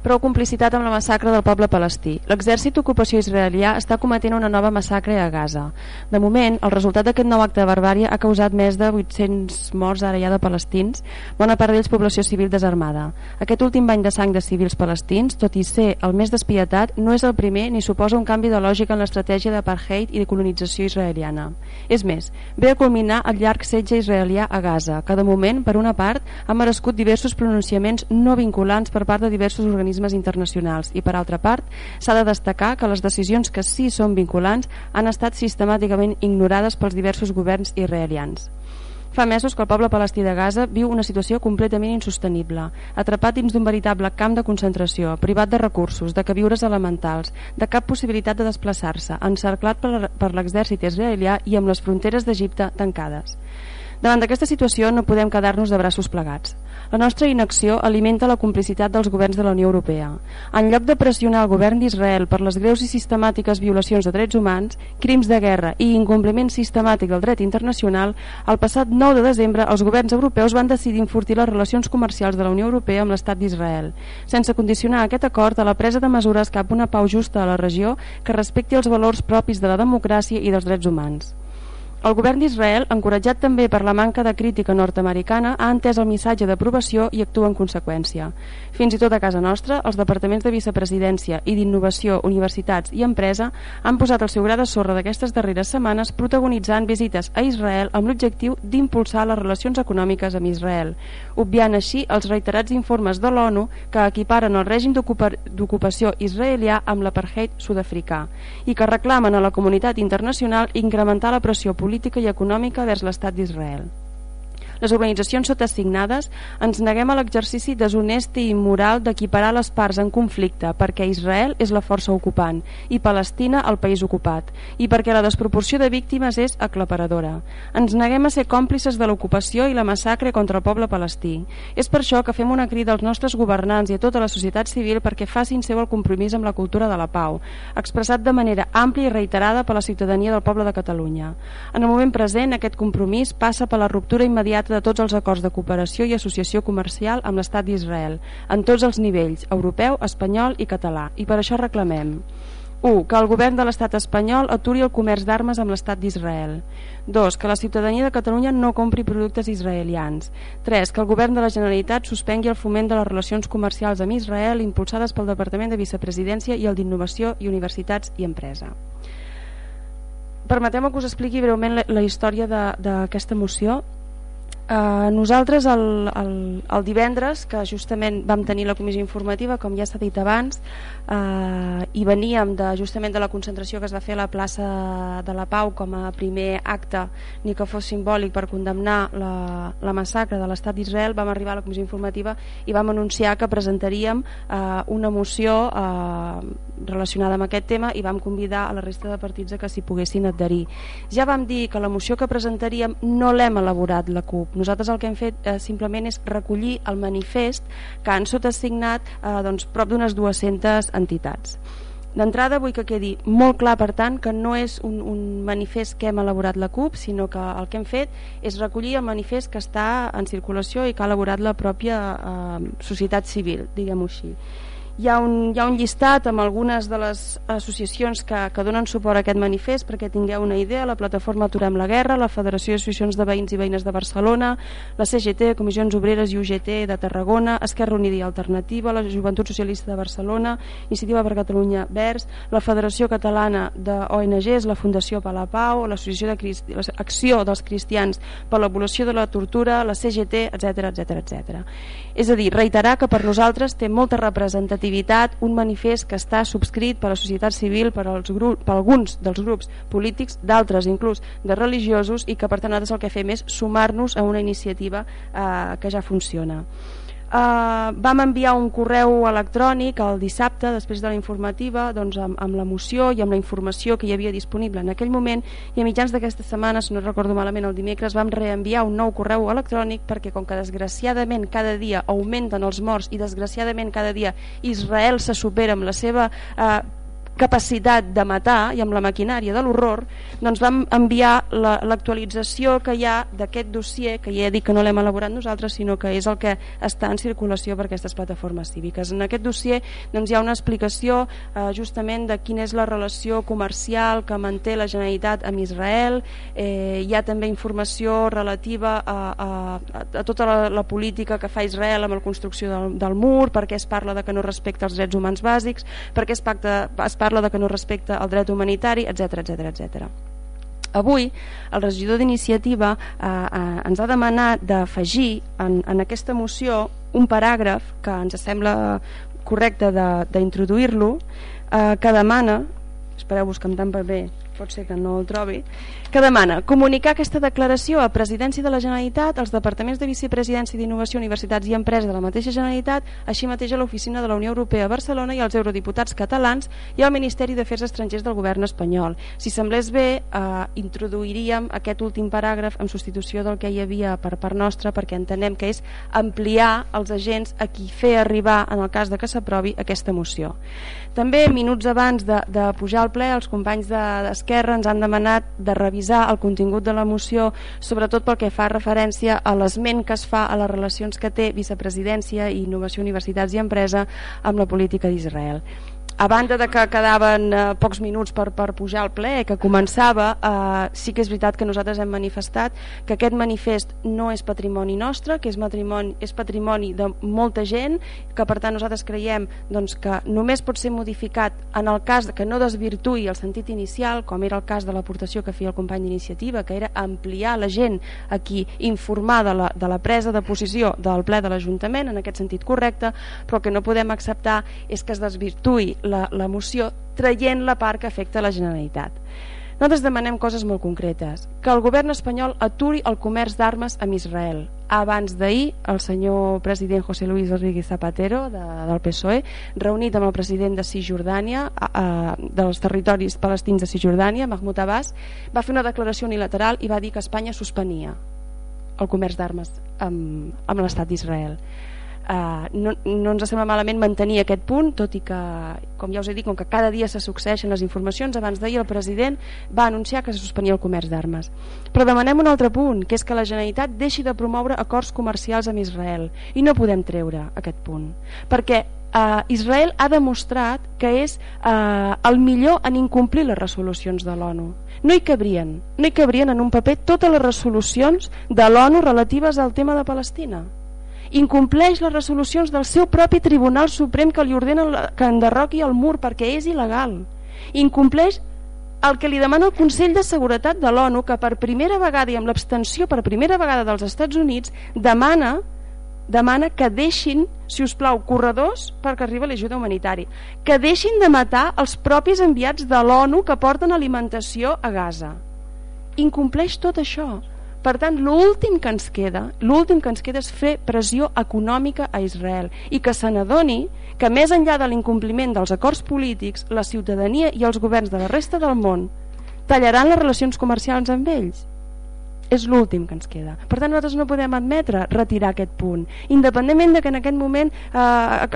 prou complicitat amb la massacre del poble palestí. L'exèrcit d'ocupació israelià està cometent una nova massacre a Gaza. De moment, el resultat d'aquest nou acte de barbària ha causat més de 800 morts ara ja de palestins, bona part d'ells població civil desarmada. Aquest últim bany de sang de civils palestins, tot i ser el més despietat, no és el primer ni suposa un canvi de lògica en l'estratègia d'apartheid i de colonització israeliana. És més, ve a culminar el llarg setge israelià a Gaza, que de moment, per una part, ha merescut diversos pronunciaments no vinculants per part de diversos organismes organismes internacionals i per altra part s'ha de destacar que les decisions que sí són vinculants han estat sistemàticament ignorades pels diversos governs israelians. Fa mesos que el poble palestí de Gaza viu una situació completament insostenible, atrapat dins d'un veritable camp de concentració, privat de recursos, de queviures elementals, de cap possibilitat de desplaçar-se, encerclat per, l'exèrcit israelià i amb les fronteres d'Egipte tancades. Davant d'aquesta situació no podem quedar-nos de braços plegats. La nostra inacció alimenta la complicitat dels governs de la Unió Europea. En lloc de pressionar el govern d'Israel per les greus i sistemàtiques violacions de drets humans, crims de guerra i incompliment sistemàtic del dret internacional, el passat 9 de desembre els governs europeus van decidir enfortir les relacions comercials de la Unió Europea amb l'estat d'Israel, sense condicionar aquest acord a la presa de mesures cap a una pau justa a la regió que respecti els valors propis de la democràcia i dels drets humans. El govern d'Israel, encoratjat també per la manca de crítica nord-americana, ha entès el missatge d'aprovació i actua en conseqüència. Fins i tot a casa nostra, els departaments de vicepresidència i d'innovació, universitats i empresa han posat el seu gra de sorra d'aquestes darreres setmanes protagonitzant visites a Israel amb l'objectiu d'impulsar les relacions econòmiques amb Israel, obviant així els reiterats informes de l'ONU que equiparen el règim d'ocupació israelià amb l'apartheid sud-africà i que reclamen a la comunitat internacional incrementar la pressió política política i econòmica vers l'estat d'Israel les organitzacions sotassignades ens neguem a l'exercici deshonest i immoral d'equiparar les parts en conflicte perquè Israel és la força ocupant i Palestina el país ocupat i perquè la desproporció de víctimes és aclaparadora. Ens neguem a ser còmplices de l'ocupació i la massacre contra el poble palestí. És per això que fem una crida als nostres governants i a tota la societat civil perquè facin seu el compromís amb la cultura de la pau, expressat de manera àmplia i reiterada per la ciutadania del poble de Catalunya. En el moment present, aquest compromís passa per la ruptura immediata de tots els acords de cooperació i associació comercial amb l'Estat d'Israel, en tots els nivells, europeu, espanyol i català, i per això reclamem 1. Que el govern de l'estat espanyol aturi el comerç d'armes amb l'estat d'Israel. 2. Que la ciutadania de Catalunya no compri productes israelians. 3. Que el govern de la Generalitat suspengui el foment de les relacions comercials amb Israel impulsades pel Departament de Vicepresidència i el d'Innovació i Universitats i Empresa. Permeteu-me que us expliqui breument la, la història d'aquesta moció Uh, nosaltres el, el, el divendres, que justament vam tenir la comissió informativa, com ja s'ha dit abans, uh, i veníem de, justament de la concentració que es va fer a la plaça de la Pau com a primer acte, ni que fos simbòlic per condemnar la, la massacre de l'estat d'Israel, vam arribar a la comissió informativa i vam anunciar que presentaríem uh, una moció uh, relacionada amb aquest tema i vam convidar a la resta de partits a que s'hi poguessin adherir. Ja vam dir que la moció que presentaríem no l'hem elaborat la CUP, nosaltres el que hem fet eh, simplement és recollir el manifest que han sotassignat eh, doncs, prop d'unes 200 entitats. D'entrada vull que quedi molt clar, per tant, que no és un, un manifest que hem elaborat la CUP, sinó que el que hem fet és recollir el manifest que està en circulació i que ha elaborat la pròpia eh, societat civil, diguem-ho així hi ha, un, hi ha un llistat amb algunes de les associacions que, que donen suport a aquest manifest perquè tingueu una idea, la plataforma Aturem la Guerra, la Federació d'Associacions de Veïns i Veïnes de Barcelona, la CGT, Comissions Obreres i UGT de Tarragona, Esquerra Unida i Alternativa, la Joventut Socialista de Barcelona, Iniciativa per Catalunya Verds, la Federació Catalana d'ONGs, la Fundació Palapau, l'Associació de Crist... l'Acció dels Cristians per l'Evolució de la Tortura, la CGT, etc etc etc. És a dir, reiterar que per nosaltres té molta representativitat un manifest que està subscrit per la societat civil, per, als grup, per alguns dels grups polítics, d'altres inclús de religiosos, i que per tant nosaltres el que fem és sumar-nos a una iniciativa eh, que ja funciona eh, vam enviar un correu electrònic el dissabte, després de la informativa, doncs, amb, amb la moció i amb la informació que hi havia disponible en aquell moment i a mitjans d'aquesta setmana, si no recordo malament el dimecres, vam reenviar un nou correu electrònic perquè com que desgraciadament cada dia augmenten els morts i desgraciadament cada dia Israel se supera amb la seva eh, capacitat de matar i amb la maquinària de l'horror doncs vam enviar l'actualització la, que hi ha d'aquest dossier que ja he dit que no l'hem elaborat nosaltres sinó que és el que està en circulació per aquestes plataformes cíviques. En aquest dossier doncs, hi ha una explicació eh, justament de quina és la relació comercial que manté la Generalitat amb Israel. Eh, hi ha també informació relativa a, a, a tota la, la política que fa Israel amb la construcció del, del mur perquè es parla de que no respecta els drets humans bàsics perquè es, pacta, es parla de que no respecta el dret humanitari, etc etc etc. Avui el regidor d'iniciativa eh, eh, ens ha demanat d'afegir en, en aquesta moció un paràgraf que ens sembla correcte d'introduir-lo eh, que demana, espereu-vos que em tampa bé pot ser que no el trobi, que demana comunicar aquesta declaració a Presidència de la Generalitat, als departaments de Vicepresidència d'Innovació, Universitats i Empreses de la mateixa Generalitat, així mateix a l'Oficina de la Unió Europea a Barcelona i als eurodiputats catalans i al Ministeri d'Afers Estrangers del Govern espanyol. Si semblés bé, eh, introduiríem aquest últim paràgraf en substitució del que hi havia per part nostra perquè entenem que és ampliar els agents a qui fer arribar, en el cas de que s'aprovi, aquesta moció. També, minuts abans de, de pujar al ple, els companys d'Esquerra de, ens han demanat de revisar el contingut de la moció, sobretot pel que fa referència a l'esment que es fa a les relacions que té Vicepresidència i Innovació, Universitats i Empresa amb la política d'Israel a banda de que quedaven eh, pocs minuts per, per pujar al ple, que començava, eh, sí que és veritat que nosaltres hem manifestat que aquest manifest no és patrimoni nostre, que és, matrimoni, és patrimoni de molta gent, que per tant nosaltres creiem doncs, que només pot ser modificat en el cas que no desvirtui el sentit inicial, com era el cas de l'aportació que feia el company d'iniciativa, que era ampliar la gent a qui informar de la, de la presa de posició del ple de l'Ajuntament, en aquest sentit correcte, però que no podem acceptar és que es desvirtui la moció traient la part que afecta la Generalitat. Nosaltres demanem coses molt concretes. Que el govern espanyol aturi el comerç d'armes amb Israel. Abans d'ahir, el senyor president José Luis Rodríguez Zapatero, de, del PSOE, reunit amb el president de Cisjordània, a, dels territoris palestins de Cisjordània, Mahmoud Abbas, va fer una declaració unilateral i va dir que Espanya suspenia el comerç d'armes amb, amb l'estat d'Israel eh, no, no ens sembla malament mantenir aquest punt, tot i que, com ja us he dit, com que cada dia se succeeixen les informacions, abans d'ahir el president va anunciar que se suspenia el comerç d'armes. Però demanem un altre punt, que és que la Generalitat deixi de promoure acords comercials amb Israel, i no podem treure aquest punt, perquè eh, Israel ha demostrat que és eh, el millor en incomplir les resolucions de l'ONU. No hi cabrien, no hi cabrien en un paper totes les resolucions de l'ONU relatives al tema de Palestina incompleix les resolucions del seu propi Tribunal Suprem que li ordena que enderroqui el mur perquè és il·legal. Incompleix el que li demana el Consell de Seguretat de l'ONU que per primera vegada i amb l'abstenció per primera vegada dels Estats Units demana demana que deixin, si us plau, corredors perquè arriba l'ajuda humanitària, que deixin de matar els propis enviats de l'ONU que porten alimentació a Gaza. Incompleix tot això. Per tant, l'últim que ens queda, l'últim que ens queda és fer pressió econòmica a Israel i que se n'adoni que més enllà de l'incompliment dels acords polítics, la ciutadania i els governs de la resta del món tallaran les relacions comercials amb ells. És l'últim que ens queda. Per tant, nosaltres no podem admetre retirar aquest punt. Independentment de que en aquest moment eh,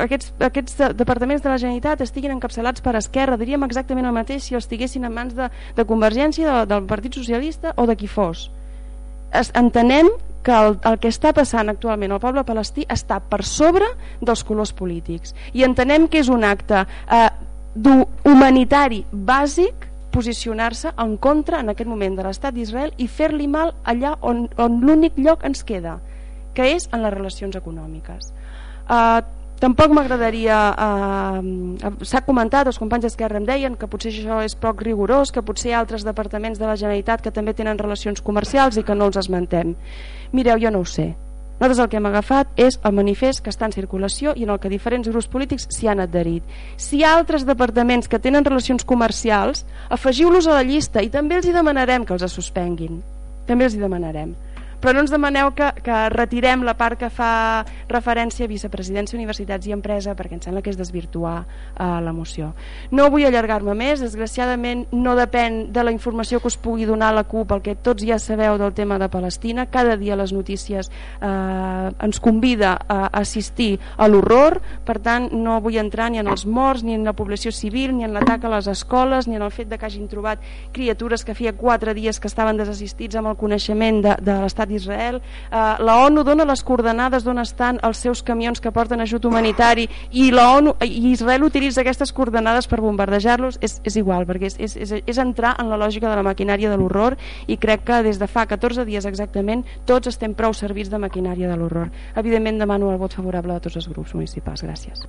aquests, aquests departaments de la Generalitat estiguin encapçalats per Esquerra, diríem exactament el mateix si els estiguessin en mans de, de Convergència, de, del Partit Socialista o de qui fos entenem que el, el que està passant actualment al poble palestí està per sobre dels colors polítics. I entenem que és un acte eh, humanitari bàsic posicionar-se en contra en aquest moment de l'estat d'Israel i fer-li mal allà on, on l'únic lloc ens queda que és en les relacions econòmiques. Eh, Tampoc m'agradaria, eh, s'ha comentat, els companys d'Esquerra em deien que potser això és poc rigorós, que potser hi ha altres departaments de la Generalitat que també tenen relacions comercials i que no els esmentem. Mireu, jo no ho sé. Nosaltres el que hem agafat és el manifest que està en circulació i en el que diferents grups polítics s'hi han adherit. Si hi ha altres departaments que tenen relacions comercials, afegiu-los a la llista i també els hi demanarem que els suspenguin. També els hi demanarem però no ens demaneu que, que retirem la part que fa referència a vicepresidència, universitats i empresa perquè em sembla que és desvirtuar eh, la moció. No vull allargar-me més, desgraciadament no depèn de la informació que us pugui donar la CUP, el que tots ja sabeu del tema de Palestina, cada dia les notícies eh, ens convida a assistir a l'horror, per tant no vull entrar ni en els morts, ni en la població civil, ni en l'atac a les escoles, ni en el fet de que hagin trobat criatures que feia quatre dies que estaven desassistits amb el coneixement de, de l'estat d'Israel. Eh, la ONU dona les coordenades d'on estan els seus camions que porten ajut humanitari i, la ONU, i Israel utilitza aquestes coordenades per bombardejar-los, és, és igual, perquè és, és, és, és entrar en la lògica de la maquinària de l'horror i crec que des de fa 14 dies exactament tots estem prou servits de maquinària de l'horror. Evidentment demano el vot favorable de tots els grups municipals. Gràcies.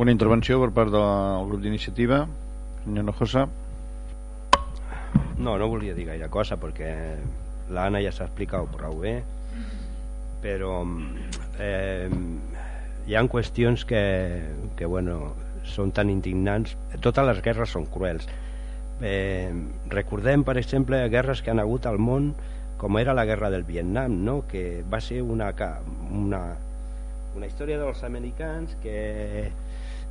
Una intervenció per part del grup d'iniciativa. Senyor Nojosa. No, no volia dir gaire cosa perquè l'Anna ja s'ha explicat prou bé però eh, hi ha qüestions que, que bueno, són tan indignants totes les guerres són cruels eh, recordem per exemple guerres que han hagut al món com era la guerra del Vietnam no? que va ser una, una, una història dels americans que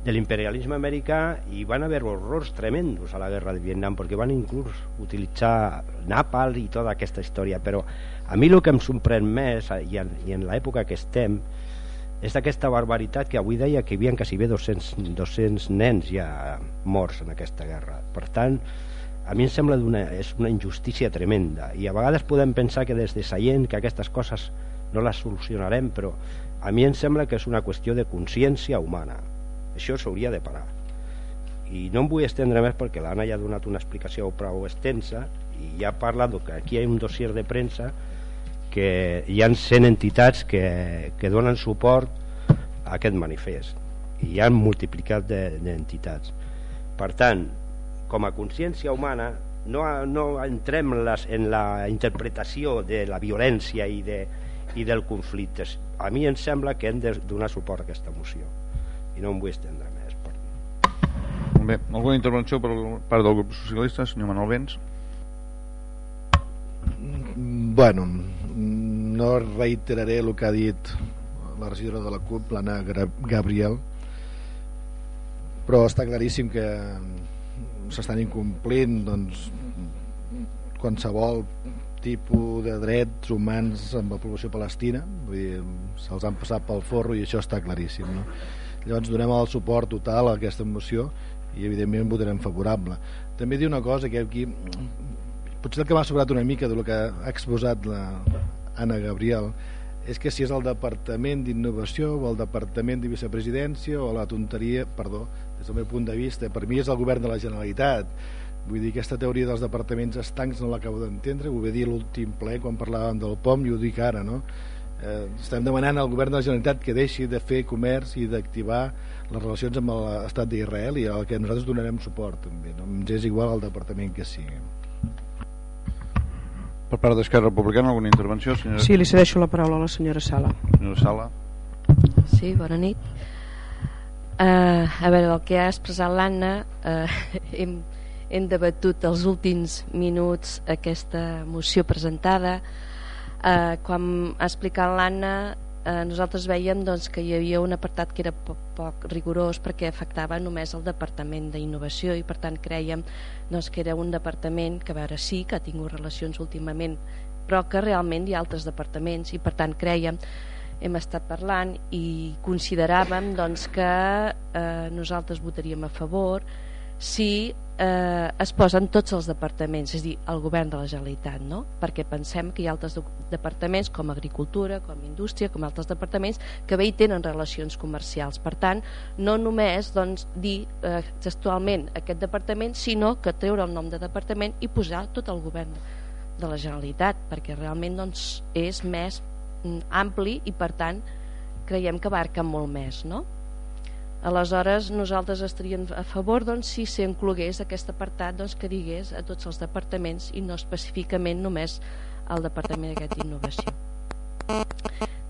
de l'imperialisme americà i van haver horrors tremendos a la guerra del Vietnam perquè van inclús utilitzar Napal i tota aquesta història. Però a mi el que em sorprèn més i en, i en l'època que estem és d'aquesta barbaritat que avui deia que hi havia quasi bé 200, 200 nens ja morts en aquesta guerra. Per tant a mi em sembla una, és una injustícia tremenda. I a vegades podem pensar que des de Seient que aquestes coses no les solucionarem però a mi em sembla que és una qüestió de consciència humana això s'hauria de parar. I no em vull estendre més perquè l'Anna ja ha donat una explicació prou extensa i ja ha parlat que aquí hi ha un dossier de premsa que hi han 100 entitats que, que donen suport a aquest manifest. I hi han multiplicat d'entitats de, per tant com a consciència humana no, no entrem les, en la interpretació de la violència i, de, i del conflicte. A mi em sembla que hem de donar suport a aquesta moció i no em vull estendre més per... Bé, alguna intervenció per part del grup socialista senyor Manuel Vents? Bueno no reiteraré el que ha dit la regidora de la CUP, l'Anna Gabriel, però està claríssim que s'estan incomplint doncs, qualsevol tipus de drets humans amb la població palestina. Se'ls han passat pel forro i això està claríssim no? Llavors donem el suport total a aquesta moció i evidentment votarem favorable també dir una cosa que aquí potser el que m'ha sobrat una mica del que ha exposat la, Anna Gabriel és que si és el Departament d'Innovació o el Departament de Vicepresidència o la tonteria, perdó, des del meu punt de vista, per mi és el govern de la Generalitat. Vull dir, aquesta teoria dels departaments estancs no l'acabo d'entendre, ho vaig dir l'últim ple quan parlàvem del POM i ho dic ara, no? Eh, estem demanant al govern de la Generalitat que deixi de fer comerç i d'activar les relacions amb l'estat d'Israel i al que nosaltres donarem suport també, no? ens és igual el departament que sigui. Per part d'Esquerra Republicana, alguna intervenció? Senyora... Sí, li cedeixo la paraula a la senyora Sala. Senyora Sala. Sí, bona nit. Uh, a veure, el que ha expressat l'Anna, uh, hem, hem debatut els últims minuts aquesta moció presentada. Uh, quan ha explicat l'Anna, eh, nosaltres veiem doncs, que hi havia un apartat que era poc, poc rigorós perquè afectava només el Departament d'Innovació i per tant creiem doncs, que era un departament que a veure sí que ha tingut relacions últimament però que realment hi ha altres departaments i per tant creiem hem estat parlant i consideràvem doncs, que eh, nosaltres votaríem a favor si eh, es posen tots els departaments, és dir, el govern de la Generalitat, no? perquè pensem que hi ha altres departaments com Agricultura, com Indústria, com altres departaments que bé hi tenen relacions comercials. Per tant, no només doncs, dir eh, gestualment aquest departament, sinó que treure el nom de departament i posar tot el govern de la Generalitat, perquè realment doncs, és més mm, ampli i per tant creiem que abarca molt més, no? Aleshores nosaltres estaríem a favor doncs, si s'inclogués aquest apartat doncs, que digués a tots els departaments i no específicament només al Departament d'Innovació.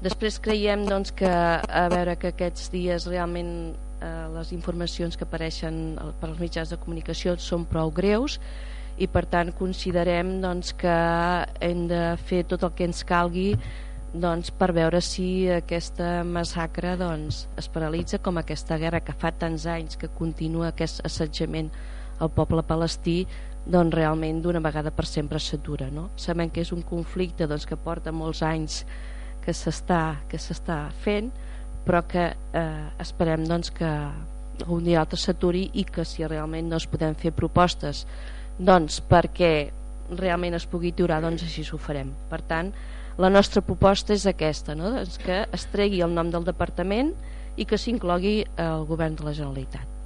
Després creiem doncs, que a veure que aquests dies realment eh, les informacions que apareixen per als mitjans de comunicació són prou greus i per tant considerem doncs, que hem de fer tot el que ens calgui doncs, per veure si aquesta massacre doncs, es paralitza com aquesta guerra que fa tants anys que continua aquest assetjament al poble palestí doncs realment d'una vegada per sempre s'atura no? sabem que és un conflicte doncs, que porta molts anys que s'està fent però que eh, esperem doncs, que un dia altre s'aturi i que si realment no es podem fer propostes doncs perquè realment es pugui aturar doncs així s'ho farem per tant la nostra proposta és aquesta, no? doncs que es tregui el nom del departament i que s'inclogui el govern de la Generalitat.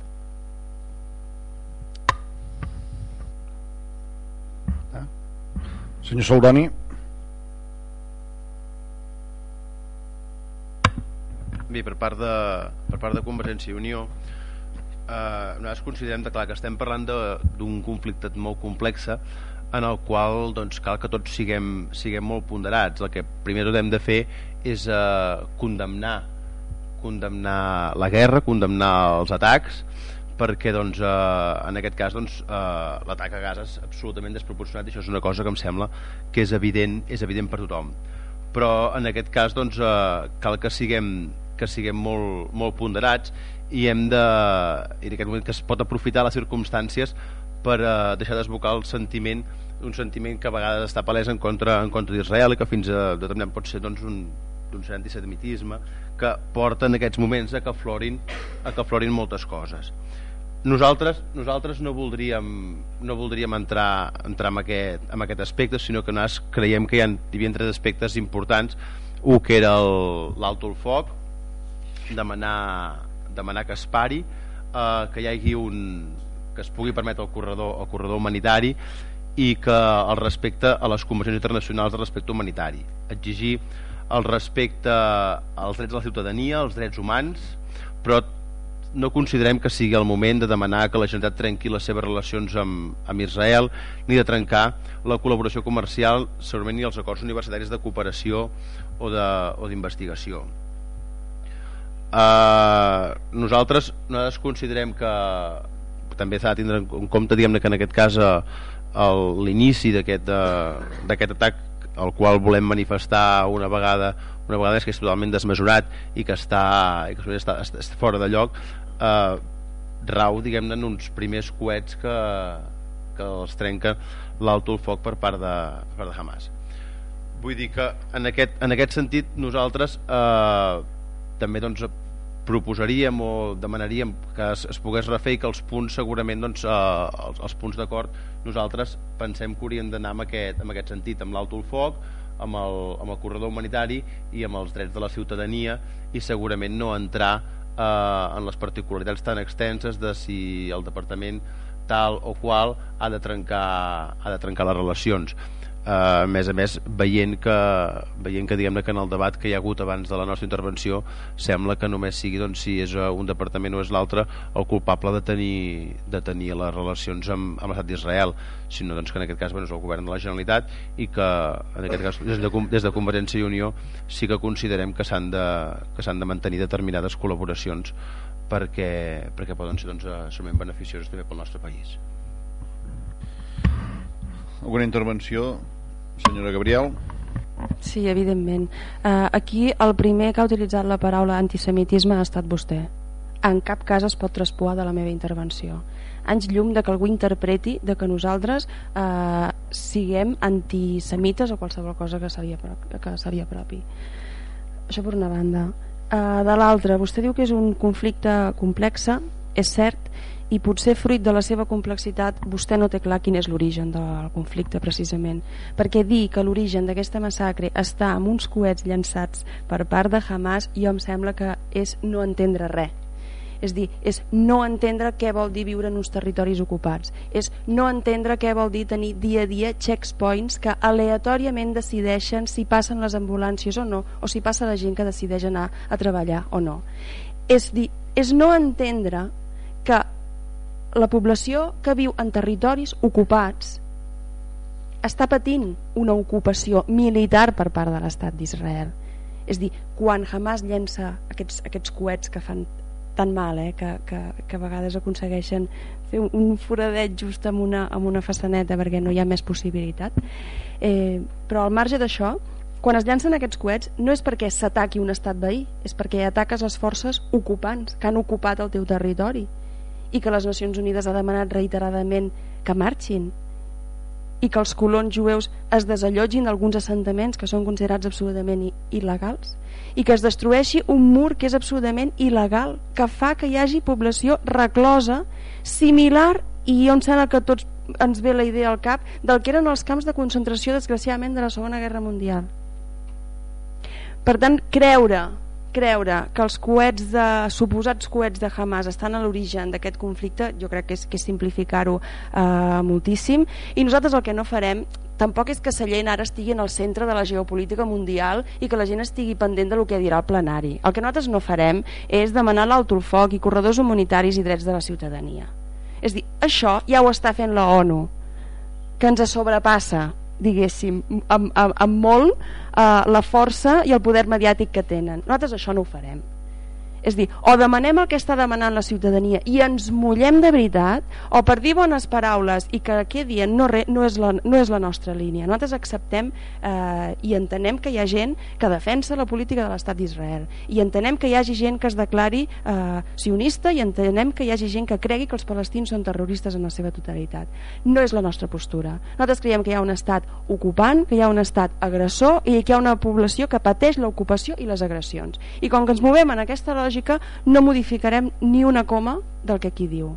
Senyor Saldoni. Bé, per part de, per part de Convergència i Unió eh, nosaltres considerem que, clar, que estem parlant d'un conflicte molt complex en el qual doncs, cal que tots siguem, siguem molt ponderats. El que primer tot hem de fer és eh, condemnar condemnar la guerra, condemnar els atacs, perquè doncs, eh, en aquest cas doncs, eh, l'atac a Gaza és absolutament desproporcionat i això és una cosa que em sembla que és evident, és evident per tothom però en aquest cas doncs, eh, cal que siguem, que siguem molt, molt ponderats i hem de i en aquest moment que es pot aprofitar les circumstàncies per eh, deixar desbocar el sentiment un sentiment que a vegades està palès en contra, en contra d'Israel i que fins a determinat pot ser doncs, un, d'un cert antisemitisme que porta en aquests moments a que florin, a que florin moltes coses nosaltres, nosaltres no voldríem, no voldríem entrar, entrar en, aquest, en aquest aspecte, sinó que nosaltres creiem que hi, ha, hi havia tres aspectes importants. Un que era l'alto el foc, demanar, demanar que es pari, eh, que hi hagi un que es pugui permetre el corredor, el corredor humanitari i que el respecte a les convencions internacionals de respecte humanitari. Exigir el respecte als drets de la ciutadania, als drets humans, però no considerem que sigui el moment de demanar que la Generalitat trenqui les seves relacions amb, amb Israel ni de trencar la col·laboració comercial segurament ni els acords universitaris de cooperació o d'investigació uh, nosaltres, nosaltres considerem que també s'ha de tindre en compte diguem que en aquest cas uh, l'inici d'aquest atac el qual volem manifestar una vegada una vegada és que és totalment desmesurat i que està, i que està, està, està fora de lloc eh, rau diguem-ne en uns primers coets que, que els trenca l'alto el foc per part de, per part de Hamas. Vull dir que en aquest, en aquest sentit nosaltres eh, també doncs proposaríem o demanaríem que es, es pogués refer i que els punts segurament doncs, eh, els, els punts d'acord nosaltres pensem que hauríem d'anar en, aquest, en aquest sentit amb l'alto el foc amb el, amb el corredor humanitari i amb els drets de la ciutadania i segurament no entrar eh, en les particularitats tan extenses de si el departament tal o qual ha de trencar, ha de trencar les relacions a més a més veient que, veient que diguem que en el debat que hi ha hagut abans de la nostra intervenció sembla que només sigui doncs, si és eh, un departament o és l'altre el culpable de tenir, de tenir les relacions amb, amb l'estat d'Israel sinó doncs, que en aquest cas bueno, és el govern de la Generalitat i que en aquest cas des de, des de Convergència i Unió sí que considerem que s'han de, que de mantenir determinades col·laboracions perquè, perquè poden ser doncs, assumint beneficioses també pel nostre país. Alguna intervenció Senyora Gabriel. Sí, evidentment. Uh, aquí el primer que ha utilitzat la paraula antisemitisme ha estat vostè. En cap cas es pot traspoar de la meva intervenció. Anys llum de que algú interpreti de que nosaltres uh, siguem antisemites o qualsevol cosa que seria, que seria propi. Això per una banda. Uh, de l'altra, vostè diu que és un conflicte complex, és cert, i potser fruit de la seva complexitat vostè no té clar quin és l'origen del conflicte precisament. Perquè dir que l'origen d'aquesta massacre està amb uns coets llançats per part de Hamas jo em sembla que és no entendre res. És dir, és no entendre què vol dir viure en uns territoris ocupats. És no entendre què vol dir tenir dia a dia checkpoints que aleatòriament decideixen si passen les ambulàncies o no o si passa la gent que decideix anar a treballar o no. És dir, és no entendre la població que viu en territoris ocupats està patint una ocupació militar per part de l'estat d'Israel. És dir, quan Hamas llença aquests, aquests coets que fan tan mal eh, que, que, que a vegades aconsegueixen fer un, foradet just amb una, amb una façaneta perquè no hi ha més possibilitat. Eh, però al marge d'això quan es llancen aquests coets no és perquè s'ataqui un estat veí és perquè ataques les forces ocupants que han ocupat el teu territori i que les Nacions Unides ha demanat reiteradament que marxin i que els colons jueus es desallotgin d'alguns assentaments que són considerats absolutament il·legals i que es destrueixi un mur que és absolutament il·legal que fa que hi hagi població reclosa similar i on sembla que tots ens ve la idea al cap del que eren els camps de concentració desgraciadament de la Segona Guerra Mundial. Per tant creure creure que els coets de, suposats coets de Hamas estan a l'origen d'aquest conflicte jo crec que és, que és simplificar-ho eh, moltíssim i nosaltres el que no farem tampoc és que Sallent ara estigui en el centre de la geopolítica mundial i que la gent estigui pendent de lo que dirà el plenari. El que nosaltres no farem és demanar l'altofoc i corredors humanitaris i drets de la ciutadania. És dir, això ja ho està fent la ONU, que ens sobrepassa diguéssim, amb, amb, amb molt eh, la força i el poder mediàtic que tenen. Nosaltres això no ho farem. És dir, o demanem el que està demanant la ciutadania i ens mullem de veritat, o per dir bones paraules i que quedi no, re, no, és, la, no és la nostra línia. Nosaltres acceptem eh, i entenem que hi ha gent que defensa la política de l'estat d'Israel i entenem que hi hagi gent que es declari eh, sionista i entenem que hi hagi gent que cregui que els palestins són terroristes en la seva totalitat. No és la nostra postura. Nosaltres creiem que hi ha un estat ocupant, que hi ha un estat agressor i que hi ha una població que pateix l'ocupació i les agressions. I com que ens movem en aquesta lògica, no modificarem ni una coma del que aquí diu.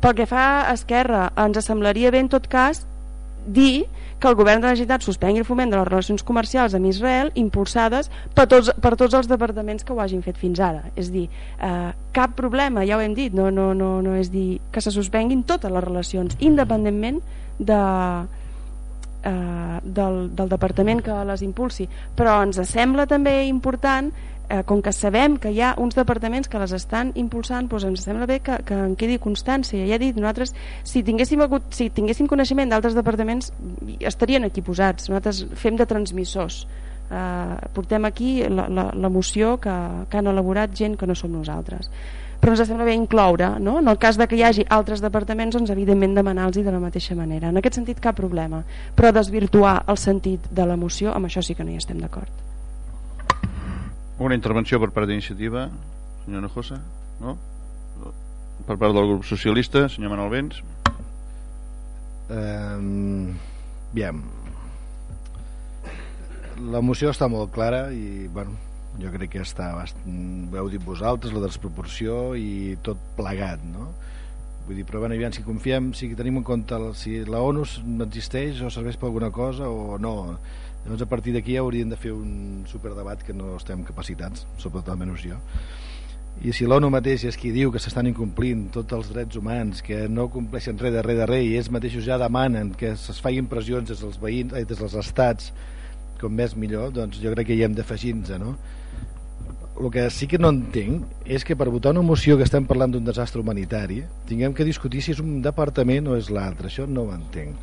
Pel que fa a Esquerra, ens semblaria bé en tot cas dir que el govern de la Generalitat suspengui el foment de les relacions comercials amb Israel impulsades per tots, per tots els departaments que ho hagin fet fins ara. És dir, eh, cap problema, ja ho hem dit, no, no, no, no és dir que se suspenguin totes les relacions, independentment de, eh, del, del departament que les impulsi. Però ens sembla també important eh, com que sabem que hi ha uns departaments que les estan impulsant, doncs ens sembla bé que, que en quedi constància. Ja he dit, nosaltres, si tinguéssim, si tinguéssim coneixement d'altres departaments, estarien aquí posats. Nosaltres fem de transmissors. Eh, portem aquí la, que, que han elaborat gent que no som nosaltres però ens sembla bé incloure no? en el cas de que hi hagi altres departaments doncs evidentment demanar-los de la mateixa manera en aquest sentit cap problema però desvirtuar el sentit de la moció amb això sí que no hi estem d'acord una intervenció per part d'iniciativa, senyor Nojosa, no? Per part del grup socialista, senyor Manuel Vents. Um, bien. La moció està molt clara i, bueno, jo crec que està bastant, ho heu dit vosaltres, la desproporció i tot plegat, no? Vull dir, però bueno, aviam, si confiem, si tenim en compte el, si la ONU existeix o serveix per alguna cosa o no, Llavors, a partir d'aquí hauríem de fer un superdebat que no estem capacitats, sobretot almenys jo. I si l'ONU mateix és qui diu que s'estan incomplint tots els drets humans, que no compleixen res de res de res, i ells mateixos ja demanen que es facin pressions des dels veïns, eh, des dels estats, com més millor, doncs jo crec que hi hem d'afegir-nos, no? El que sí que no entenc és que per votar una moció que estem parlant d'un desastre humanitari tinguem que discutir si és un departament o és l'altre, això no ho entenc.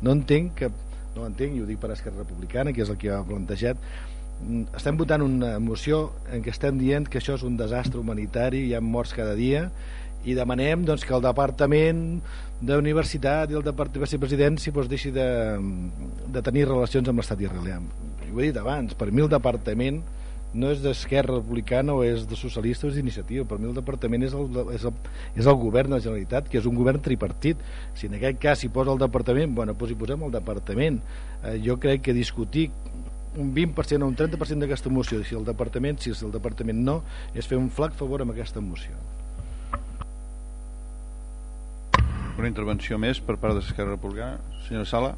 No entenc que no entenc, i ho dic per Esquerra Republicana, que és el que ha plantejat, mm, estem votant una moció en què estem dient que això és un desastre humanitari, hi ha morts cada dia, i demanem doncs, que el Departament d'Universitat i el Departament de Presidència doncs, deixi de, de tenir relacions amb l'estat israelià. Ho he dit abans, per mi el Departament no és d'Esquerra Republicana o és de socialista o és d'iniciativa per mi el departament és el, és, el, és el govern de la Generalitat que és un govern tripartit. Si en aquest cas hi posa el departament bueno, doncs hi posem el departament. Eh, jo crec que discutir un 20% o un 30% d'aquesta moció si el departament, si el departament no és fer un flac favor amb aquesta moció. Una intervenció més per part d'Esquerra Republicana. Senyora Sala